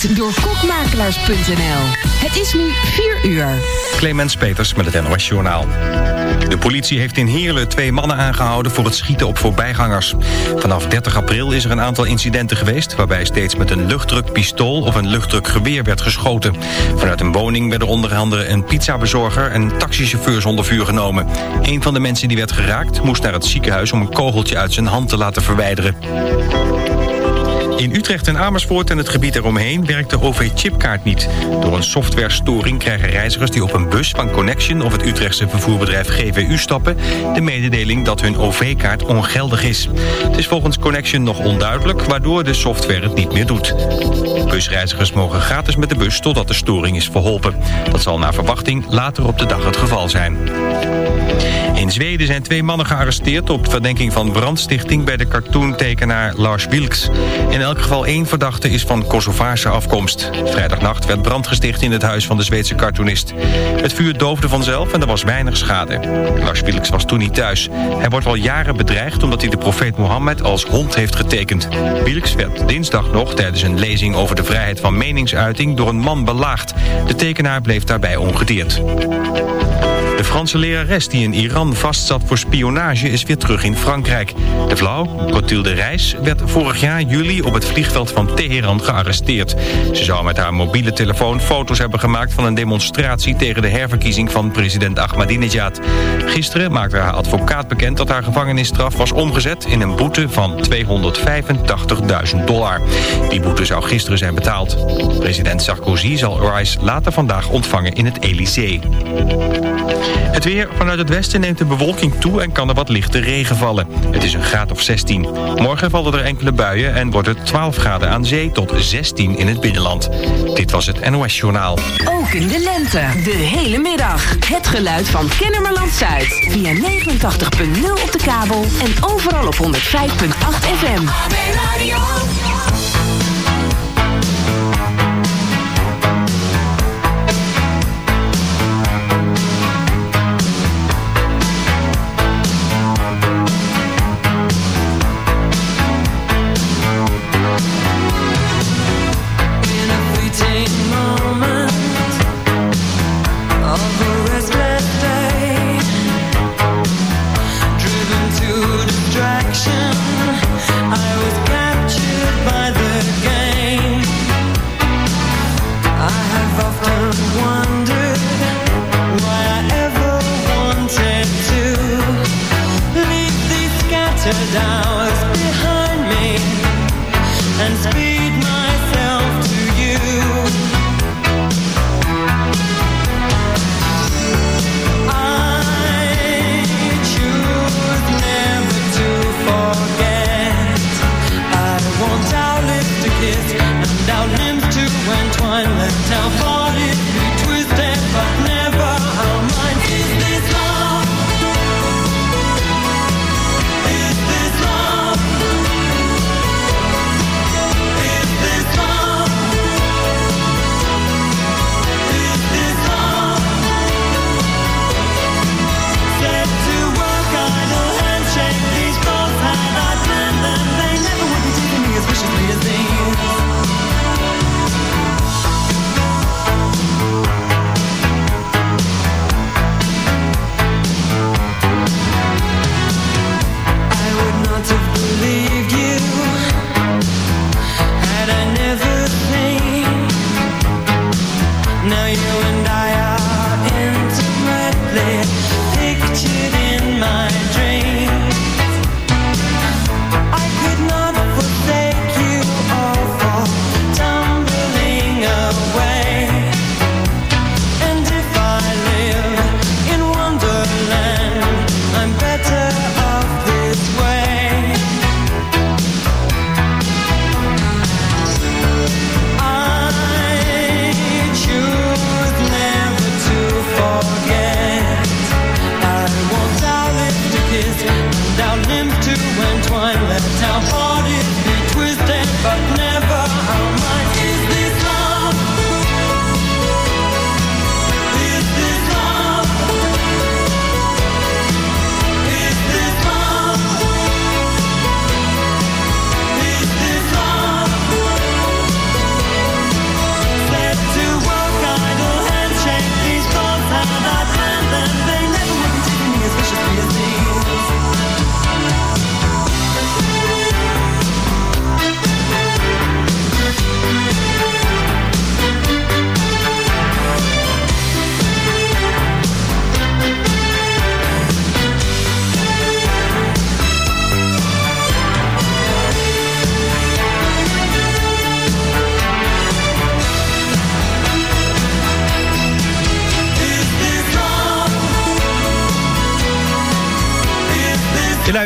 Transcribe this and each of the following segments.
door kokmakelaars.nl. Het is nu 4 uur. Clemens Peters met het NOS Journaal. De politie heeft in Heerlen twee mannen aangehouden voor het schieten op voorbijgangers. Vanaf 30 april is er een aantal incidenten geweest... waarbij steeds met een luchtdrukpistool of een luchtdrukgeweer werd geschoten. Vanuit een woning werden onder andere een pizzabezorger... en taxichauffeurs onder vuur genomen. Een van de mensen die werd geraakt moest naar het ziekenhuis... om een kogeltje uit zijn hand te laten verwijderen. In Utrecht en Amersfoort en het gebied eromheen werkt de OV-chipkaart niet. Door een softwarestoring krijgen reizigers die op een bus van Connection... of het Utrechtse vervoerbedrijf GVU stappen... de mededeling dat hun OV-kaart ongeldig is. Het is volgens Connection nog onduidelijk... waardoor de software het niet meer doet. Busreizigers mogen gratis met de bus totdat de storing is verholpen. Dat zal naar verwachting later op de dag het geval zijn. In Zweden zijn twee mannen gearresteerd op verdenking van brandstichting bij de cartoontekenaar Lars Vilks. In elk geval één verdachte is van Kosovaarse afkomst. Vrijdagnacht werd brand gesticht in het huis van de Zweedse cartoonist. Het vuur doofde vanzelf en er was weinig schade. Lars Vilks was toen niet thuis. Hij wordt al jaren bedreigd omdat hij de profeet Mohammed als hond heeft getekend. Vilks werd dinsdag nog tijdens een lezing over de vrijheid van meningsuiting door een man belaagd. De tekenaar bleef daarbij ongedeerd. De Franse lerares die in Iran vastzat voor spionage is weer terug in Frankrijk. De vrouw, Clotilde Reis, werd vorig jaar juli op het vliegveld van Teheran gearresteerd. Ze zou met haar mobiele telefoon foto's hebben gemaakt van een demonstratie tegen de herverkiezing van president Ahmadinejad. Gisteren maakte haar advocaat bekend dat haar gevangenisstraf was omgezet in een boete van 285.000 dollar. Die boete zou gisteren zijn betaald. President Sarkozy zal Reis later vandaag ontvangen in het Elysée. Het weer vanuit het westen neemt de bewolking toe en kan er wat lichte regen vallen. Het is een graad of 16. Morgen vallen er enkele buien en wordt het 12 graden aan zee tot 16 in het binnenland. Dit was het NOS Journaal. Ook in de lente. De hele middag. Het geluid van Kennemerland Zuid. Via 89.0 op de kabel en overal op 105.8 FM. In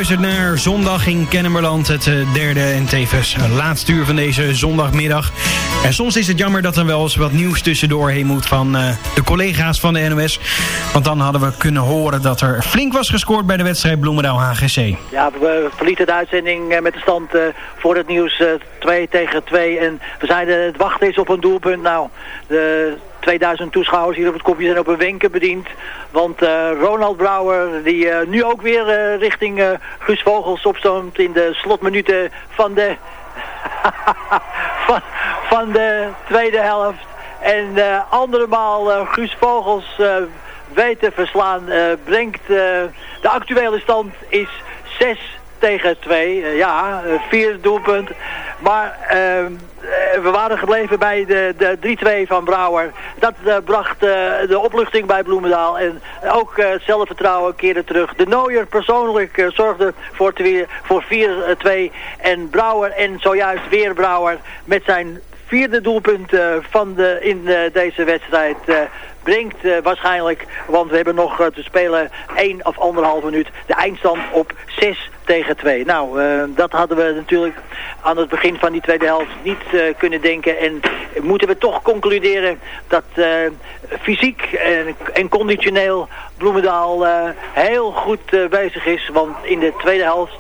Je luistert naar Zondag in Kennemerland, het eh, derde en tevens eh, laatste uur van deze zondagmiddag. En soms is het jammer dat er wel eens wat nieuws tussendoor heen moet van eh, de collega's van de NOS. Want dan hadden we kunnen horen dat er flink was gescoord bij de wedstrijd Bloemendaal-HGC. Ja, we verlieten de uitzending met de stand voor het nieuws eh, 2 tegen 2. En we zeiden het wachten is op een doelpunt. Nou, de 2000 toeschouwers hier op het kopje zijn op een wenken bediend. Want eh, Ronald Brouwer, die eh, nu ook weer eh, richting eh, Guus Vogels opstoomt in de slotminuten van de, van, van de tweede helft. En uh, andermaal uh, Guus Vogels uh, weet te verslaan. Uh, brengt uh, de actuele stand is 6 tegen 2. Uh, ja, uh, vier doelpunt. Maar uh, we waren gebleven bij de, de 3-2 van Brouwer. Dat uh, bracht uh, de opluchting bij Bloemendaal. En ook uh, zelfvertrouwen keerde terug. De Nooier persoonlijk zorgde voor, voor 4-2. En Brouwer en zojuist weer Brouwer met zijn vierde doelpunt van de, in deze wedstrijd brengt waarschijnlijk, want we hebben nog te spelen 1 of anderhalf minuut, de eindstand op 6 tegen 2. Nou, dat hadden we natuurlijk aan het begin van die tweede helft niet kunnen denken. En moeten we toch concluderen dat fysiek en, en, conditioneel Bloemendaal heel goed bezig is. Want in de tweede helft,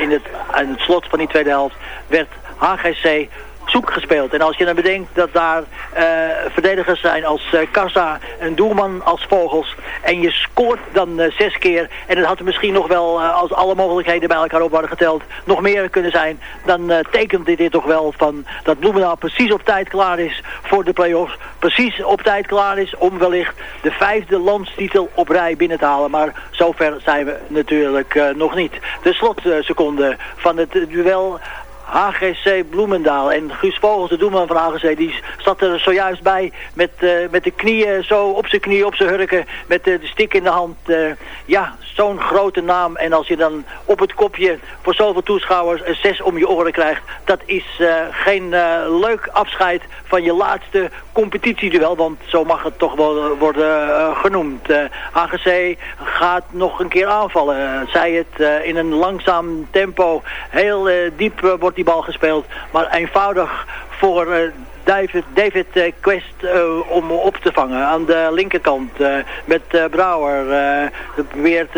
in het, aan het slot van die tweede helft, werd HGC zoek gespeeld. En als je dan bedenkt dat daar uh, verdedigers zijn als uh, Kassa, een doelman als Vogels. En je scoort dan uh, zes keer. En het had misschien nog wel, als alle mogelijkheden bij elkaar op waren geteld, nog meer kunnen zijn. Dan tekent dit, dit toch wel van dat Bloemendaal precies op tijd klaar is voor de play-offs. Precies op tijd klaar is om wellicht de vijfde landstitel op rij binnen te halen. Maar zover zijn we natuurlijk nog niet. De slotseconde van het duel HGC Bloemendaal. En Guus Vogels, de doelman van HGC, die zat er zojuist bij met, uh, met de knieën zo op zijn knieën, op zijn hurken, met uh, de stik in de hand. Uh, ja, zo'n grote naam. En als je dan op het kopje voor zoveel toeschouwers een zes om je oren krijgt, dat is geen leuk afscheid van je laatste competitieduel, want zo mag het toch wel worden genoemd. HGC gaat nog een keer aanvallen. Zij het in een langzaam tempo, heel diep wordt die bal gespeeld. Maar eenvoudig voor uh, David, David uh, Quest uh, om op te vangen. Aan de linkerkant met Brouwer. probeert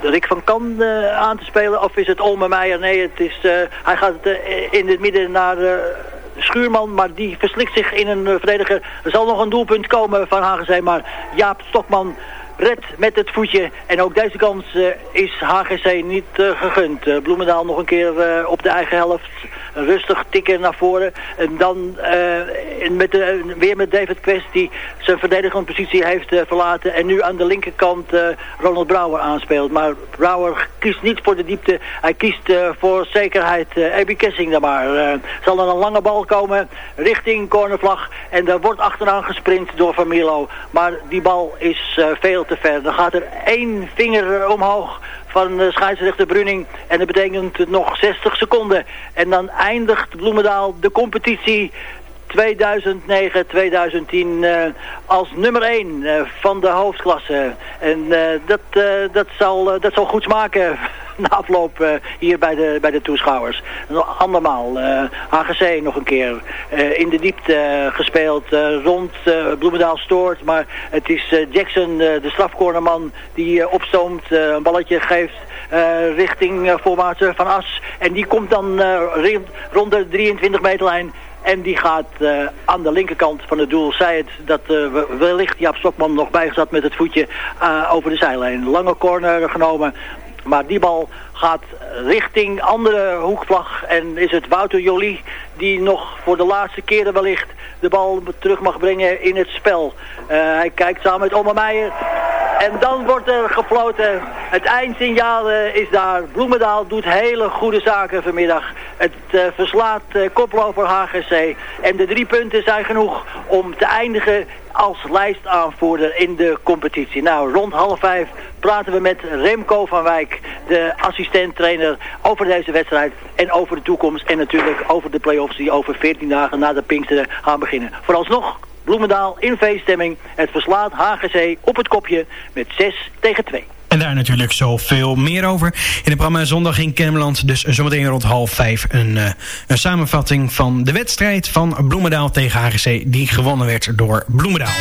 Rick van Kan aan te spelen. Of is het Olme Meijer? Nee, het is, hij gaat in het midden naar... Schuurman, maar die verslikt zich in een verdediger. Er zal nog een doelpunt komen van HGC, maar Jaap Stokman red met het voetje. En ook deze kans uh, is HGC niet uh, gegund. Uh, Bloemendaal nog een keer op de eigen helft rustig tikken naar voren. En dan met de, weer met David Quest die zijn verdedigende positie heeft verlaten. En nu aan de linkerkant Ronald Brouwer aanspeelt. Maar Brouwer kiest niet voor de diepte. Hij kiest voor zekerheid. Ebi Kessing dan maar. zal er een lange bal komen richting cornervlag. En daar wordt achteraan gesprint door Van Milo. Maar die bal is veel te ver. Dan gaat er één vinger omhoog van de scheidsrechter Bruning. En dat betekent nog 60 seconden. En dan eindigt Bloemendaal de competitie 2009-2010 uh, als nummer 1 uh, van de hoofdklasse. En dat, dat, zal, dat zal goed smaken na afloop hier bij de, bij de toeschouwers. Andermaal, AGC nog een keer in de diepte gespeeld rond Bloemendaal stoort. Maar het is Jackson, de strafcornerman, die opstoomt, een balletje geeft uh, richting uh, voorwaarts van As. En die komt dan uh, rond de 23 meterlijn en die gaat uh, aan de linkerkant van het doel. Zij het dat uh, wellicht Jaap Stokman nog bijgezet met het voetje uh, over de zijlijn. Lange corner genomen. Maar die bal gaat richting andere hoekvlag. En is het Wouter Jolie die nog voor de laatste keren wellicht de bal terug mag brengen in het spel. hij kijkt samen met Oma Meijer. En dan wordt er gefloten. Het eindsignaal uh, is daar. Bloemendaal doet hele goede zaken vanmiddag. Het uh, verslaat uh, koploper HGC. En de drie punten zijn genoeg om te eindigen als lijstaanvoerder in de competitie. Nou, rond half vijf praten we met Remco van Wijk, de assistent-trainer, over deze wedstrijd en over de toekomst. En natuurlijk over de play-offs die over 14 dagen na de Pinksteren gaan beginnen. Vooralsnog Bloemendaal in feeststemming. Het verslaat HGC op het kopje met 6 tegen 2. En daar natuurlijk zoveel meer over. In de programma Zondag in Kennemerland. Dus zometeen rond half vijf een, eh, een, samenvatting van de wedstrijd van Bloemendaal tegen HGC. Die gewonnen werd door Bloemendaal.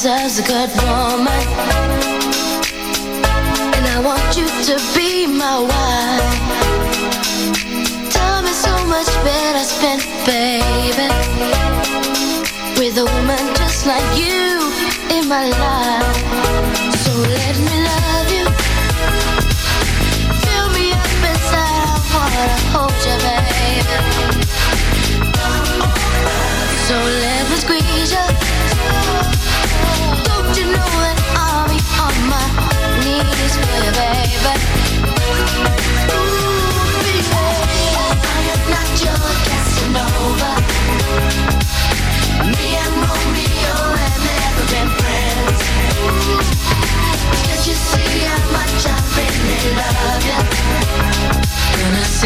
deserves a good woman. And I want you to be my wife.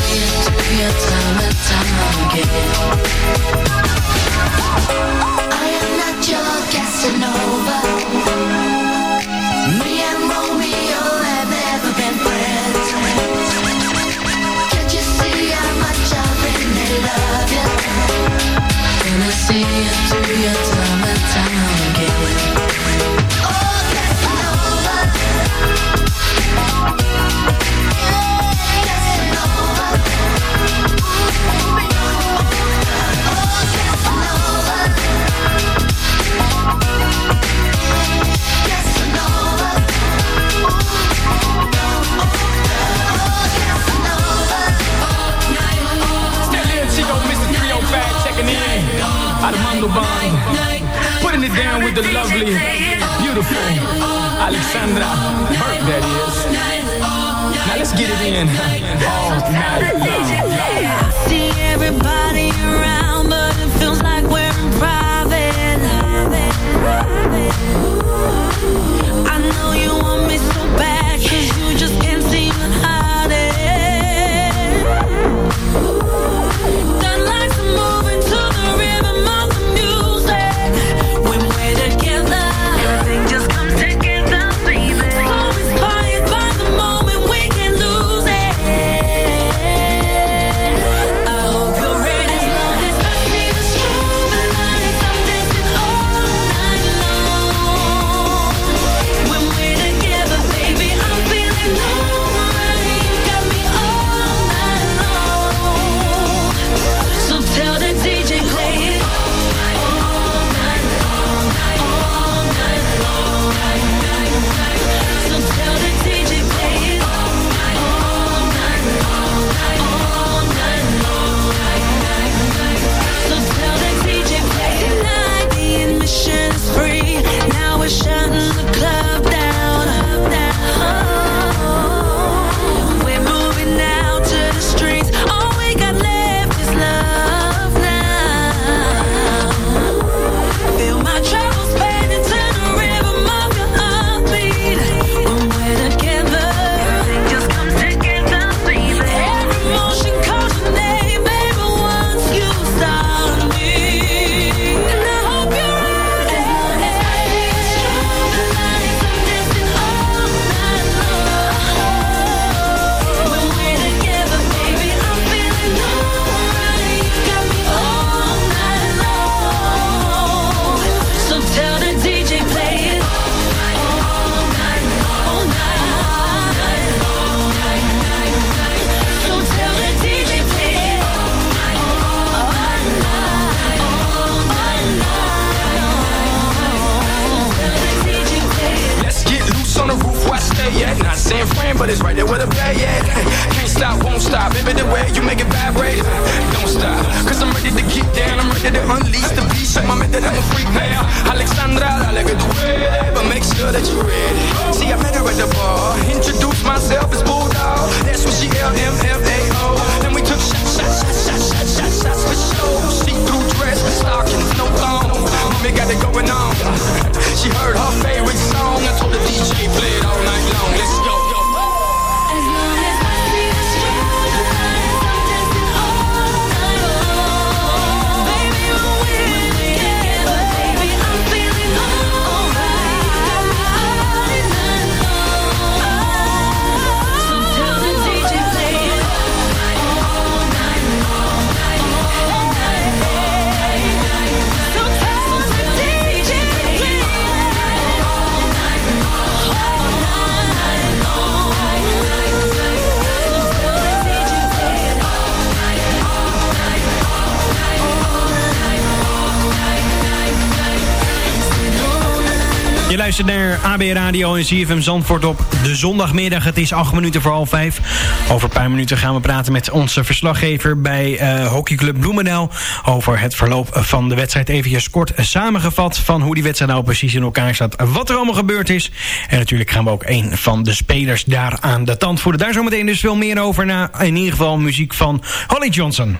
time and time again. I am not your Casanova. Armando Band. Putting it down with the lovely, beautiful Alexandra Burke, that is. Now let's get it in all night long. See everybody around, but it feels like we're in private. I know you to unleash the beast. Show my method, I'm a freak now. Alexandra, dale que tú puedes, but make sure that you're ready. See, I met her at the bar. Introduced myself as Bulldog. That's when she L-M-F-A-O. Then we took shots, shots, shots, shots, shots, shots, shots for show. She through dress, stockings, no thong. Mommy got it going on. She heard her favorite song. I told the DJ play it all night long. Let's go. luistert naar AB Radio en CFM Zandvoort op de zondagmiddag. Het is acht minuten voor half vijf. Over een paar minuten gaan we praten met onze verslaggever bij uh, hockeyclub Bloemendaal... over het verloop van de wedstrijd. Even kort samengevat van hoe die wedstrijd nou precies in elkaar staat. Wat er allemaal gebeurd is. En natuurlijk gaan we ook een van de spelers daar aan de tand voeren. Daar zometeen dus veel meer over na. In ieder geval muziek van Holly Johnson.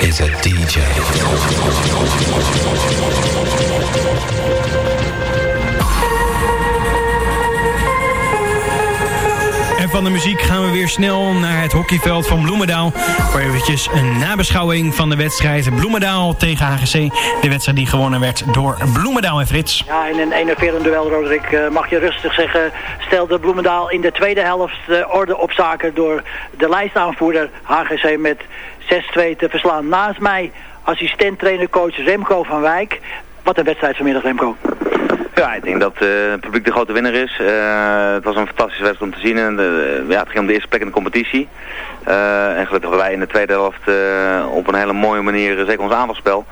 Is a DJ. En van de muziek gaan we weer snel naar het hockeyveld van Bloemendaal. Voor eventjes een nabeschouwing van de wedstrijd Bloemendaal tegen HGC. De wedstrijd die gewonnen werd door Bloemendaal en Frits. Ja, in een enerverend duel, Roderick, eh, mag je rustig zeggen, stelde Bloemendaal in de tweede helft eh, orde op zaken door de lijstaanvoerder HGC met 6-2 te verslaan. Naast mij assistent trainercoach Remco van Wijk. Wat een wedstrijd vanmiddag, Remco. Ja, ik denk dat eh, het publiek de grote winnaar is. Eh, het was een fantastische wedstrijd om te zien. En de, ja, het ging om de eerste plek in de competitie. Eh, en gelukkig hebben wij in de tweede helft op een hele mooie manier, zeker ons aanvalspel,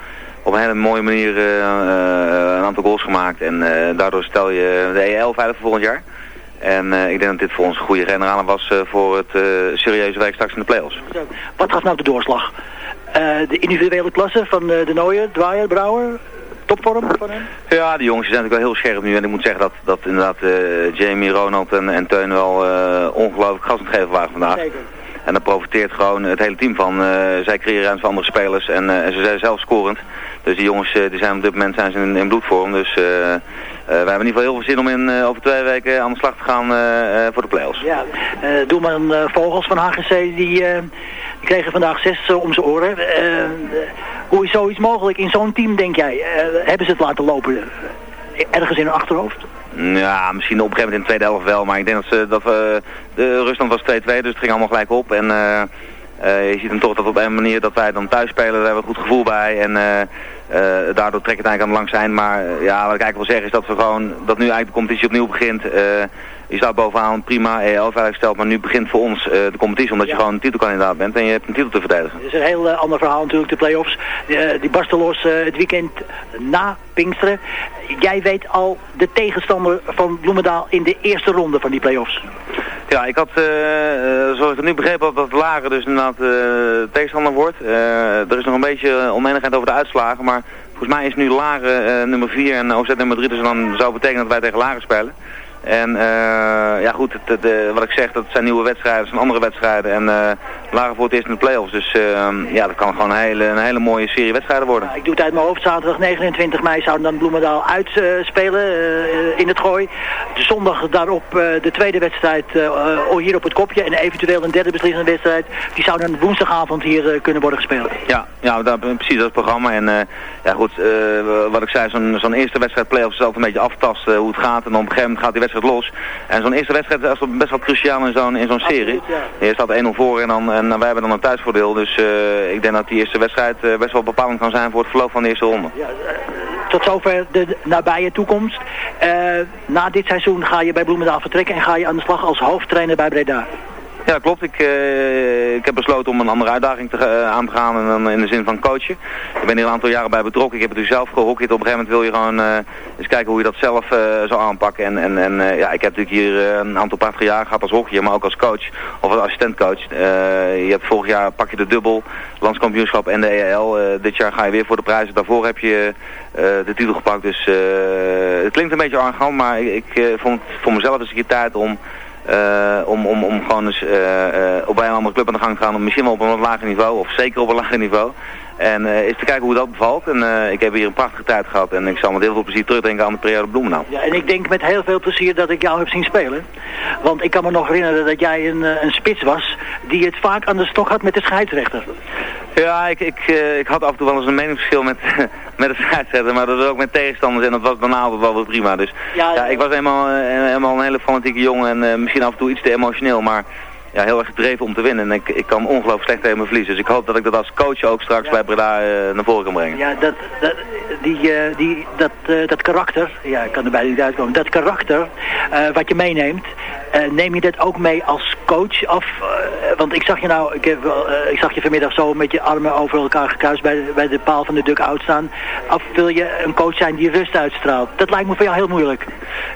op een hele mooie manier een aantal goals gemaakt. En daardoor stel je de EL veilig voor volgend jaar. En ik denk dat dit voor ons een goede generaal was voor het serieuze werk straks in de play-offs. Wat gaf nou de doorslag? Eh, de individuele klasse van eh, de Nooier, Dwyer, Brouwer? Topvorm van hem? Ja, die jongens zijn natuurlijk wel heel scherp nu. En ik moet zeggen dat, dat inderdaad eh, Jamie, Ronald en, en Teun wel eh, ongelooflijk gas aan het geven waren vandaag. Zeker. En daar profiteert gewoon het hele team van. Eh, zij creëren ruimte voor andere spelers en, eh, en ze zijn zelf scorend. Dus die jongens eh, die zijn op dit moment zijn ze in, bloedvorm. Dus wij hebben in ieder geval heel veel zin om in, over twee weken aan de slag te gaan voor de play-offs. Ja, doelman Vogels van HGC, die, die kregen vandaag zes om zijn oren. Hoe is zoiets mogelijk in zo'n team, denk jij? Hebben ze het laten lopen? Ergens in hun achterhoofd? Ja, misschien op een gegeven moment in de tweede helft wel. Maar ik denk dat, ze, dat we... De Rusland was 2-2, dus het ging allemaal gelijk op. En eh, eh, je ziet dan toch dat op een manier dat wij dan thuis spelen, daar hebben we een goed gevoel bij. En eh, daardoor trek het eigenlijk aan de lang zijn. Maar ja, wat ik eigenlijk wil zeggen is dat we gewoon... Dat nu eigenlijk de competitie opnieuw begint. Je staat bovenaan, prima, EL veiliggesteld. Maar nu begint voor ons eh, de competitie, omdat je gewoon titelkandidaat bent. En je hebt een titel te verdedigen. Het is een heel eh, ander verhaal natuurlijk, de play-offs. Eh, die barsten los het weekend na Pinksteren. Jij weet al de tegenstander van Bloemendaal in de eerste ronde van die play-offs. Ja, ik had, zoals ik het nu begrepen had, dat lager dus inderdaad eh, tegenstander wordt. Er is nog een beetje onmenigheid over de uitslagen, maar volgens mij is nu Laren nummer 4 en OZ nummer 3, dus dan zou betekenen dat wij tegen Laren spelen. En eh, ja goed, het, het, eh, wat ik zeg, dat zijn nieuwe wedstrijden, dat zijn andere wedstrijden en eh Laren voor het eerst in de play-offs. Dus eh, ja, dat kan gewoon een hele, een hele mooie serie wedstrijden worden. Ik doe het uit mijn hoofd. Zaterdag 29 mei zouden dan Bloemendaal uitspelen in het gooi. De zondag daarop de tweede wedstrijd eh, hier op het kopje. En eventueel een derde beslissende wedstrijd. Die zou dan woensdagavond hier kunnen worden gespeeld. Ja, ja dat, precies dat programma. En ja goed, wat ik zei, zo'n zo'n eerste wedstrijd play-offs is altijd een beetje aftasten hoe het gaat. En op een gegeven moment gaat die wedstrijd los. En zo'n eerste wedstrijd is best wel cruciaal in zo'n in zo'n serie. Je staat 1-0 voor en, dan, en wij hebben dan een thuisvoordeel. Dus eh, ik denk dat die eerste wedstrijd eh, best wel bepalend kan zijn voor het verloop van de eerste ronde. Ja, eh, tot zover de nabije toekomst. Na dit seizoen ga je bij Bloemendaal vertrekken en ga je aan de slag als hoofdtrainer bij Breda. Ja, klopt. Ik, eh, ik heb besloten om een andere uitdaging te, eh, aan te gaan en dan in de zin van coachen. Ik ben hier een aantal jaren bij betrokken. Ik heb het nu zelf gehockeyd. Op een gegeven moment wil je gewoon eh, eens kijken hoe je dat zelf zou aanpakken. En, en, en ja, ik heb natuurlijk hier een aantal prachtige jaren gehad als hockeyer, maar ook als coach of als assistentcoach. Je hebt vorig jaar pak je de dubbel, landskampioenschap en de EAL. Dit jaar ga je weer voor de prijzen. Daarvoor heb je de titel gepakt. Dus het klinkt een beetje arrogant, maar ik, ik vond voor mezelf een keer tijd om eh, om, om, om gewoon eens eh, eh, op bij een andere club aan de gang te gaan. Misschien wel op een wat lager niveau, of zeker op een lager niveau. En eh eens te kijken hoe dat bevalt. En eh, ik heb hier een prachtige tijd gehad. En ik zal met heel veel plezier terugdenken aan de periode Bloemendaal. Ja, en ik denk met heel veel plezier dat ik jou heb zien spelen. Want ik kan me nog herinneren dat jij een, eh, een spits was die het vaak aan de stok had met de scheidsrechter. Ja, ik, ik, ik had af en toe wel eens een meningsverschil met, met het scheidsrechter. Maar dat was ook met tegenstanders. En dat was daarna altijd wel weer prima. Dus Ja, ja, ik was eenmaal, eenmaal een hele fanatieke jongen. En misschien af en toe iets te emotioneel. Maar ja, heel erg gedreven om te winnen. En ik, ik kan ongelooflijk slecht tegen me verliezen. Dus ik hoop dat ik dat als coach ook straks bij Breda eh, naar voren kan brengen. Ja, dat, dat, die, eh, die, dat, eh, dat karakter, ja, ik kan er bijna niet uitkomen. Dat karakter wat je meeneemt, neem je dat ook mee als coach? Eh, want ik zag je nou, ik, heb, ik zag je vanmiddag zo met je armen over elkaar gekruist bij, de- bij de paal van de duck-out staan. Of wil je een coach zijn die rust uitstraalt? Dat lijkt me voor jou heel moeilijk.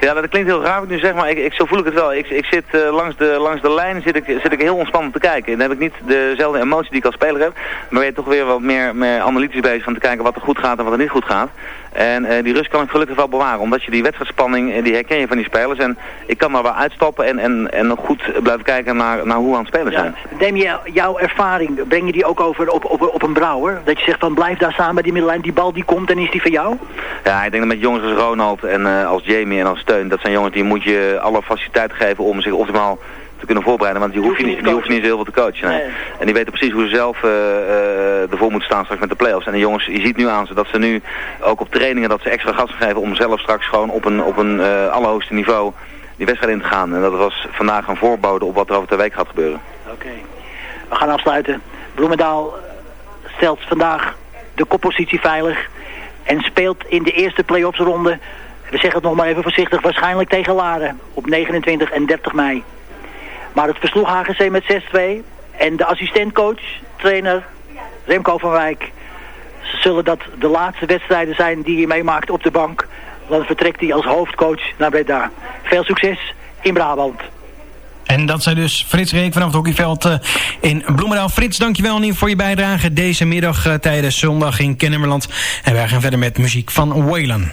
Ja, dat klinkt heel raar wat ik nu zeg, maar ik, ik, zo voel ik het wel. Ik, ik zit langs, de, langs de lijn zit ik, zit ik heel ontspannen te kijken. En dan heb ik niet dezelfde emotie die ik als speler heb. Maar ben je toch weer wat meer, meer analytisch bezig om te kijken wat er goed gaat en wat er niet goed gaat. En eh, die rust kan ik gelukkig wel bewaren. Omdat je die wedstrijdspanning, eh, die herken je van die spelers. En ik kan daar wel uitstappen en, en, en nog goed blijven kijken naar, naar hoe we aan het spelen zijn. Neem je jouw ervaring, breng je die ook over op, op, op een brouwer? Dat je zegt van blijf daar staan bij die middenlijn, die bal die komt en is die van jou? Ja, ik denk dat met jongens als Ronald en eh, als Jamie en als Steun, dat zijn jongens die moet je alle faciliteiten geven om zich optimaal te kunnen voorbereiden. Want die hoef je, niet, die hoeft niet zo heel veel te coachen. nee. En die weten precies hoe ze zelf eh, eh, ervoor moeten staan straks met de play-offs. En de jongens, je ziet nu aan ze dat ze nu ook op trainingen dat ze extra gas geven om zelf straks gewoon op een, op een eh, allerhoogste niveau die wedstrijd in te gaan. En dat was vandaag een voorbode op wat er over de week gaat gebeuren. Oké. We gaan afsluiten. Bloemendaal stelt vandaag de koppositie veilig en speelt in de eerste play-offs ronde, we zeggen het nog maar even voorzichtig, waarschijnlijk tegen Laren op 29 en 30 mei. Maar het versloeg HGC met 6-2 en de assistentcoach, trainer Remco van Wijk, zullen dat de laatste wedstrijden zijn die hij meemaakt op de bank. Dan vertrekt hij als hoofdcoach naar Breda. Veel succes in Brabant. En dat zijn dus Frits Reek vanaf het hockeyveld eh, in Bloemendaal. Frits, dankjewel niet voor je bijdrage deze middag eh, tijdens zondag in Kennemerland. En wij gaan verder met muziek van Waylon.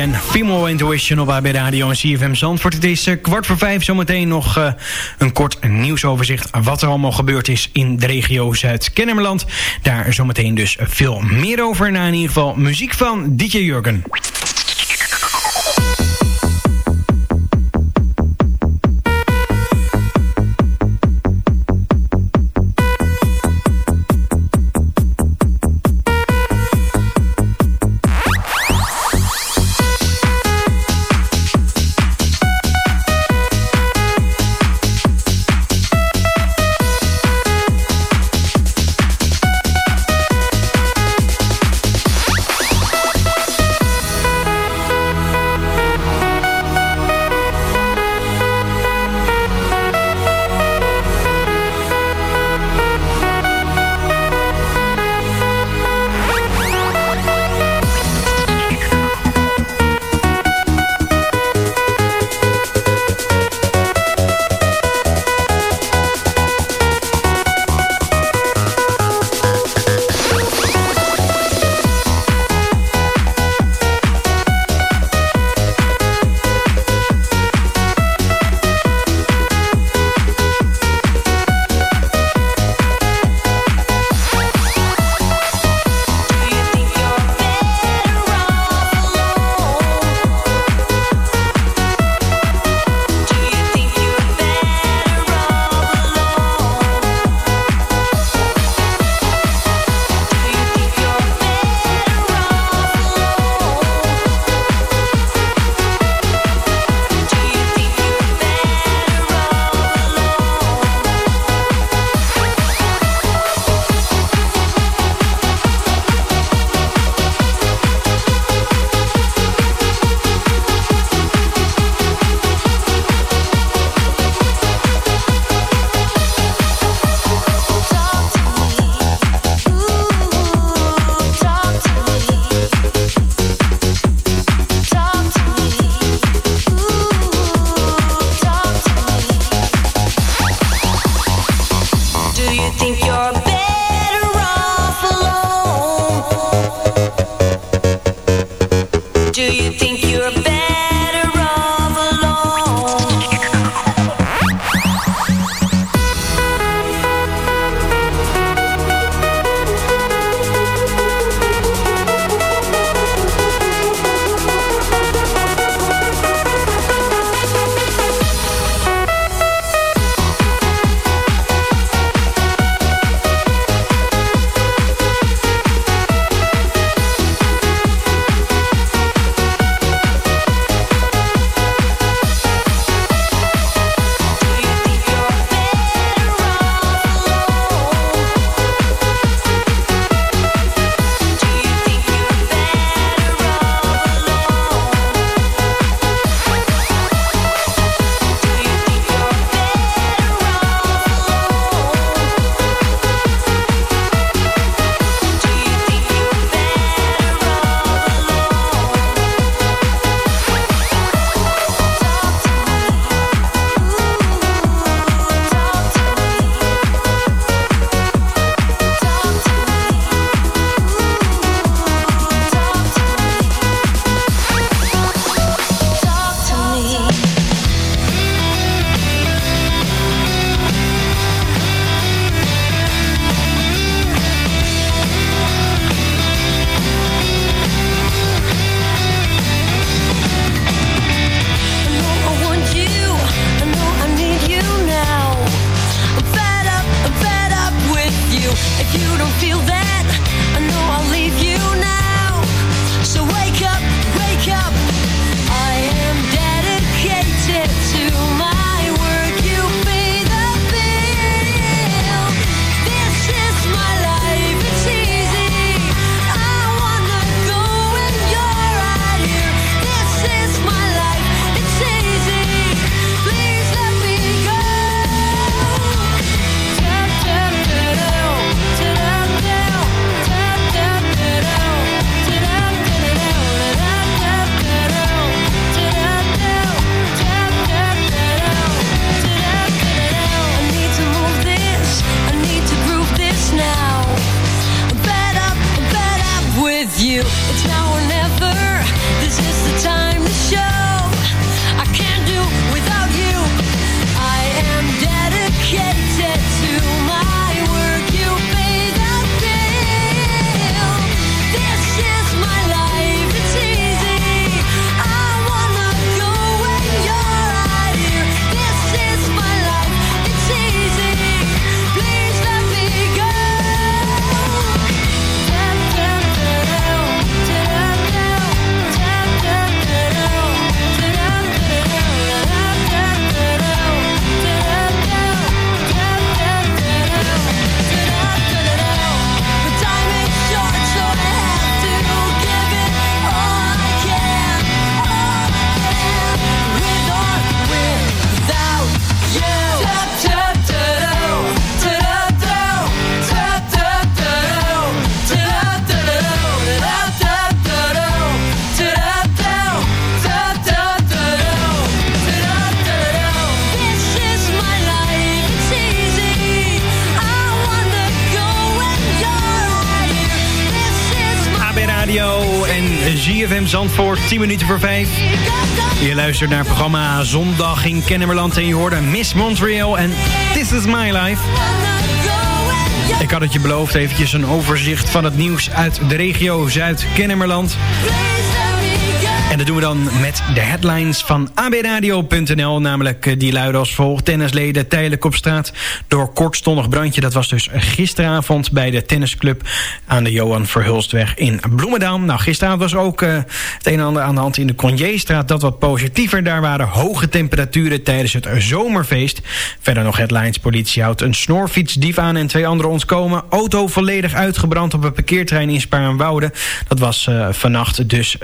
En Female Intuition op AB Radio en CFM Zandvoort. Het is eh, kwart voor vijf, zometeen nog eh, een kort nieuwsoverzicht... wat er allemaal gebeurd is in de regio Zuid-Kennemerland. Daar zometeen dus veel meer over. Na in ieder geval muziek van DJ Jurgen. 10 minuten voor 5. Je luistert naar het programma Zondag in Kennemerland en je hoorde Miss Montreal en This is My Life. Ik had het je beloofd, eventjes een overzicht van het nieuws uit de regio Zuid-Kennemerland. En dat doen we dan met de headlines van abradio.nl. Namelijk eh, die luiden als volgt. Tennisleden tijdelijk op straat door kortstondig brandje. Dat was dus gisteravond bij de tennisclub aan de Johan Verhulstweg in Bloemendaal. Nou, gisteravond was ook uh, het een en ander aan de hand in de Cronjestraat. Dat wat positiever. Daar waren hoge temperaturen tijdens het zomerfeest. Verder nog headlines. Politie houdt een snorfietsdief aan en twee anderen ontkomen. Auto volledig uitgebrand op een parkeerterrein in Spaarnwoude. Dat was uh, vannacht dus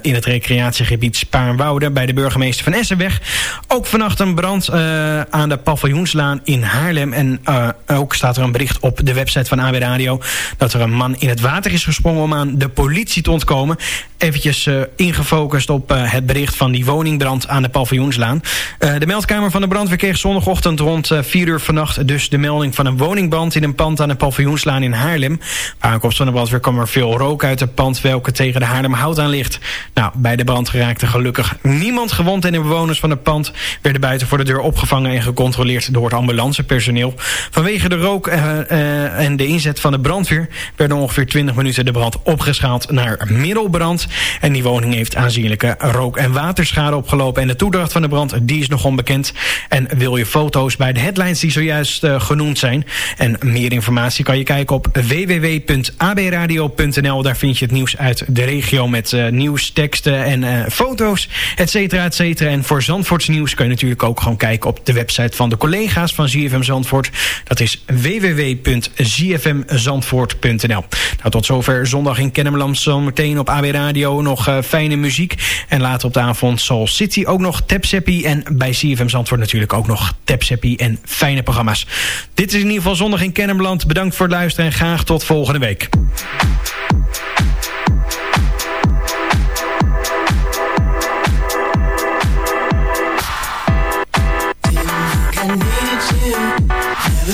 in het recreatiegebied Spaarnwoude bij de burgemeester van Essenweg. Ook vannacht een brand uh, aan de paviljoenslaan in Haarlem. En uh, ook staat er een bericht op de website van AB Radio... dat er een man in het water is gesprongen om aan de politie te ontkomen. Eventjes uh, ingefocust op het bericht van die woningbrand aan de paviljoenslaan. De meldkamer van de brandweer kreeg zondagochtend rond 4 uur vannacht... dus de melding van een woningbrand in een pand aan de paviljoenslaan in Haarlem. Bij aankomst van de brandweer kwam er veel rook uit het pand... welke tegen de Haarlemhout aan ligt. Nou, bij de brand geraakte gelukkig niemand gewond... en de bewoners van het pand werden buiten voor de deur opgevangen... en gecontroleerd door het ambulancepersoneel. Vanwege de rook uh, uh, en de inzet van de brandweer... werden ongeveer 20 minuten de brand opgeschaald naar middelbrand. En die woning heeft aanzienlijke rook- en waterschade opgelopen. En de toedracht van de brand die is nog onbekend. En wil je foto's bij de headlines die zojuist uh, genoemd zijn... en meer informatie kan je kijken op www.abradio.nl. Daar vind je het nieuws uit de regio met uh, nieuws, teksten en uh, foto's, et cetera, et cetera. En voor Zandvoorts nieuws kun je natuurlijk ook gewoon kijken op de website van de collega's van ZFM Zandvoort. Dat is www.zfmzandvoort.nl. Nou, tot zover zondag in Kennemerland. Zometeen op AB Radio nog uh, fijne muziek. En later op de avond Soul City ook nog Tapseppi. En bij ZFM Zandvoort natuurlijk ook nog Tapseppi en fijne programma's. Dit is in ieder geval zondag in Kennemerland. Bedankt voor het luisteren en graag tot volgende week.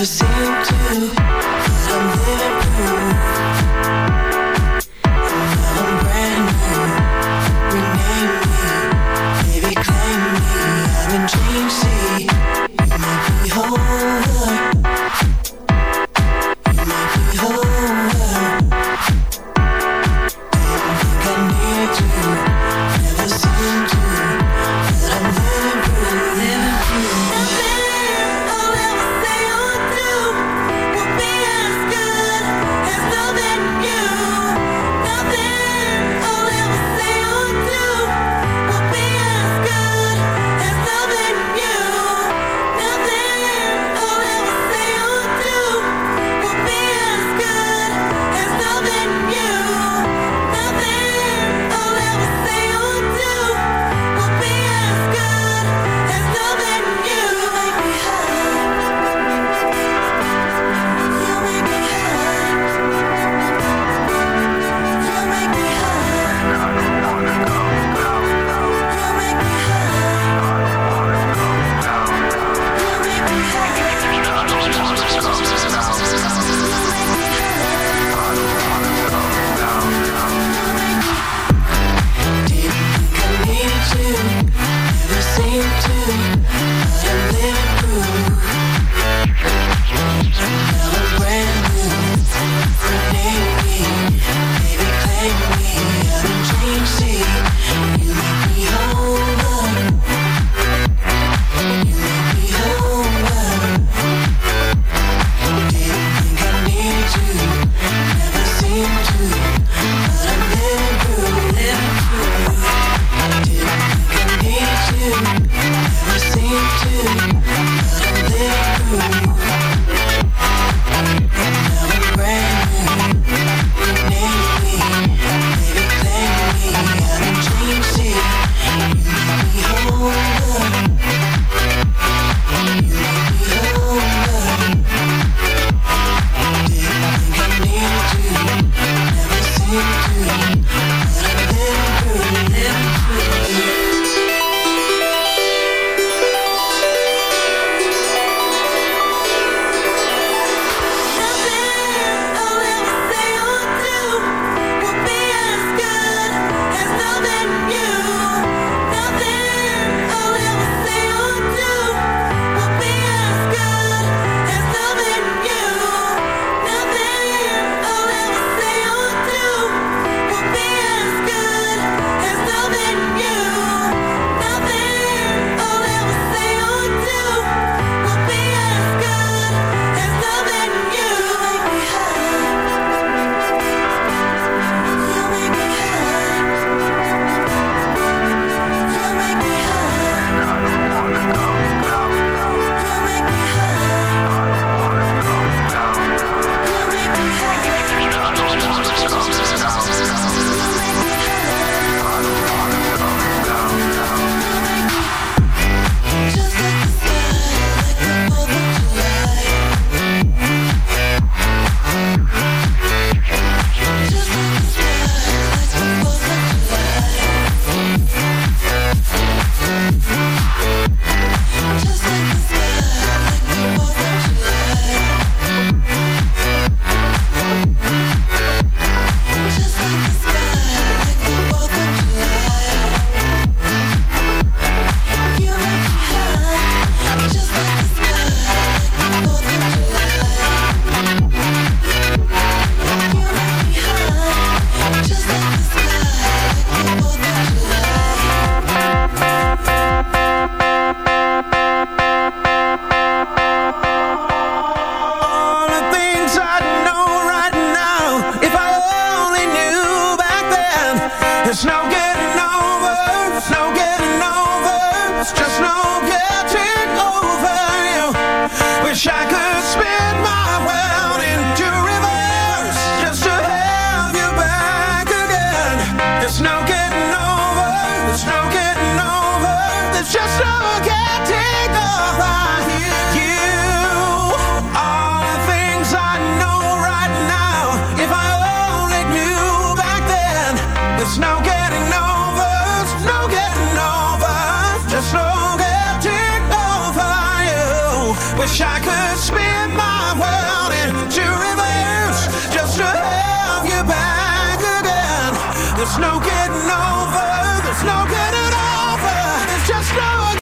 Never seem to,